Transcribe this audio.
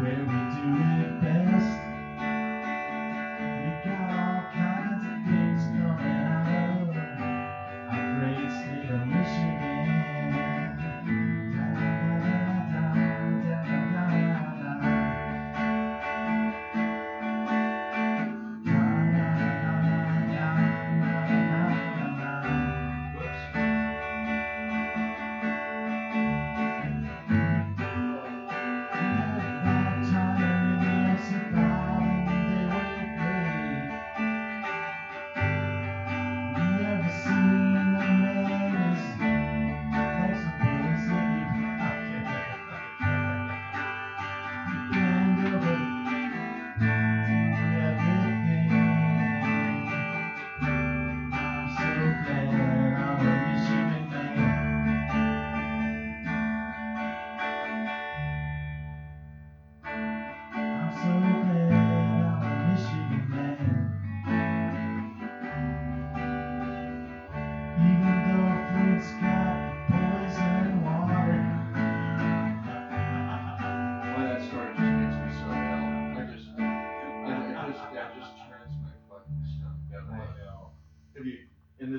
where that story just makes me so ill. I just, it, it just, yeah, just turns my fucking stomach. I know. Have you